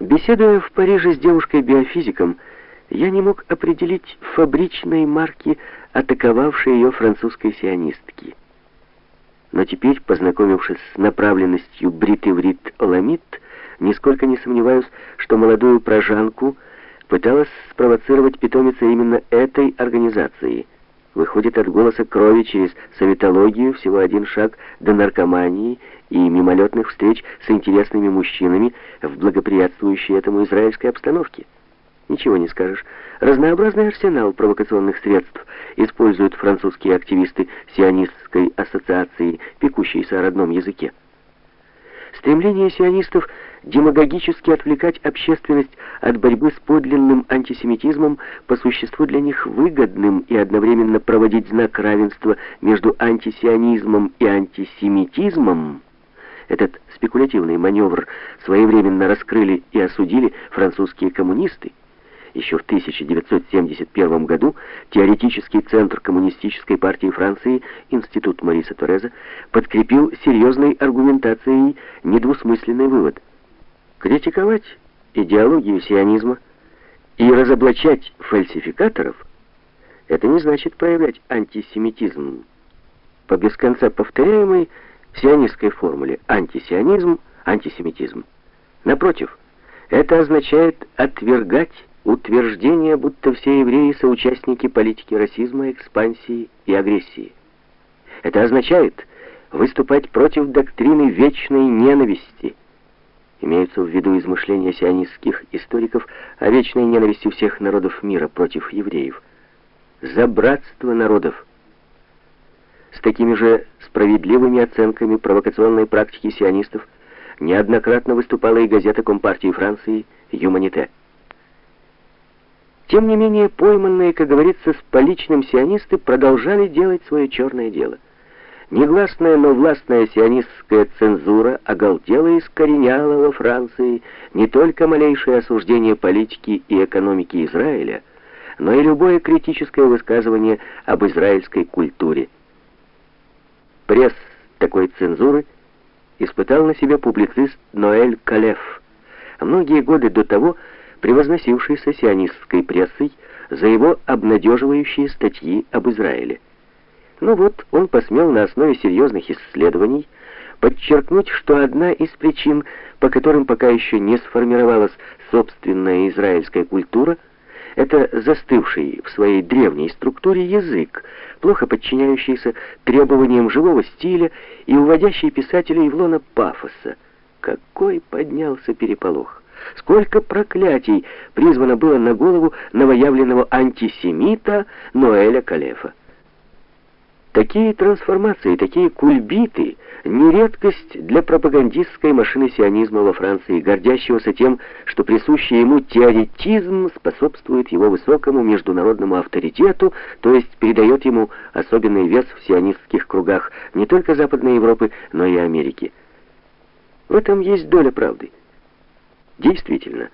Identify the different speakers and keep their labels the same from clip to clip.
Speaker 1: Беседуя в Париже с девушкой-биофизиком, я не мог определить фабричной марки, атаковавшей ее французской сионистки. Но теперь, познакомившись с направленностью брит-иврит Оламид, нисколько не сомневаюсь, что молодую прожанку пыталась спровоцировать питомица именно этой организации. Выходит от голоса крови через советологию всего один шаг до наркомании и мимолетных встреч с интересными мужчинами в благоприятствующей этому израильской обстановке. Ничего не скажешь. Разнообразный арсенал провокационных средств используют французские активисты сионистской ассоциации, пекущиеся о родном языке. Стремление сионистов демагогически отвлекать общественность от борьбы с подлинным антисемитизмом по существу для них выгодным и одновременно проводить знак равенства между антисионизмом и антисемитизмом, этот спекулятивный маневр своевременно раскрыли и осудили французские коммунисты, еще в 1971 году теоретический центр Коммунистической партии Франции, Институт Мариса Тореза, подкрепил серьезной аргументацией недвусмысленный вывод. Критиковать идеологию сионизма и разоблачать фальсификаторов – это не значит проявлять антисемитизм. По без конца повторяемой сионистской формуле антисионизм, антисемитизм. Напротив, это означает отвергать утверждение, будто все евреи соучастники политики расизма, экспансии и агрессии. Это означает выступать против доктрины вечной ненависти. Имеются в виду измышления сионистских историков о вечной ненависти всех народов мира против евреев. За братство народов. С такими же справедливыми оценками провокационной практики сионистов неоднократно выступала и газета Компартии Франции «Юманите». Тем не менее, пойманные, как говорится, с поличным сионисты продолжали делать свое черное дело. Негласная, но властная сионистская цензура оголтела искореняла во Франции не только малейшее осуждение политики и экономики Израиля, но и любое критическое высказывание об израильской культуре. Пресс такой цензуры испытал на себе публицист Ноэль Калеф. Многие годы до того превозносившийся сионистской прессой за его обнадеживающие статьи об Израиле. Но вот он посмел на основе серьезных исследований подчеркнуть, что одна из причин, по которым пока еще не сформировалась собственная израильская культура, это застывший в своей древней структуре язык, плохо подчиняющийся требованиям живого стиля и уводящий писателей в лоно пафоса. Какой поднялся переполох! Сколько проклятий призвано было на голову новоявленного антисемита Ноэля Калефа. Такие трансформации, такие кульбиты — не редкость для пропагандистской машины сионизма во Франции, гордящегося тем, что присущий ему теоретизм способствует его высокому международному авторитету, то есть передает ему особенный вес в сионистских кругах не только Западной Европы, но и Америки. В этом есть доля правды. Действительно,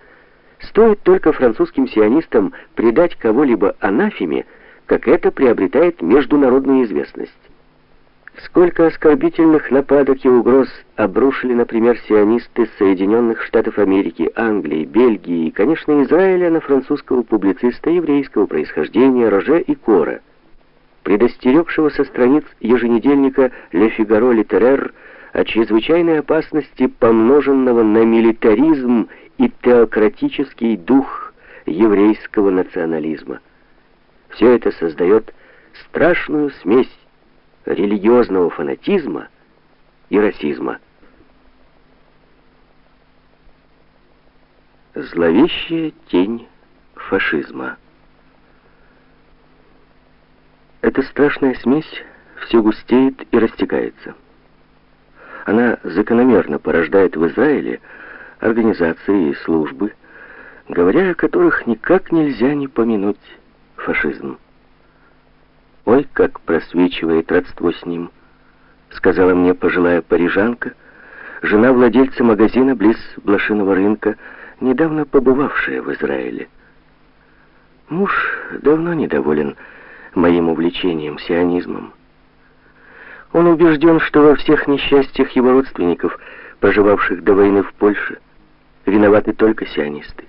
Speaker 1: стоит только французским сионистам предать кого-либо анафеме, как это приобретает международную известность. Сколько оскорбительных нападок и угроз обрушили, например, сионисты Соединенных Штатов Америки, Англии, Бельгии и, конечно, Израиля на французского публициста еврейского происхождения Роже и Кора, предостерегшего со страниц еженедельника «Ле Фигаро Литерер» о чрезвычайной опасности помноженного на милитаризм и теократический дух еврейского национализма. Все это создает страшную смесь религиозного фанатизма и расизма. Зловещая тень фашизма. Эта страшная смесь все густеет и растекается. Она закономерно порождает в Израиле организации и службы, говоря о которых никак нельзя не помянуть фашизм. «Ой, как просвечивает родство с ним», — сказала мне пожилая парижанка, жена владельца магазина близ Блошиного рынка, недавно побывавшая в Израиле. Муж давно недоволен моим увлечением сионизмом. Он убежден, что во всех несчастьях его родственников, проживавших до войны в Польше, виноваты только сионисты.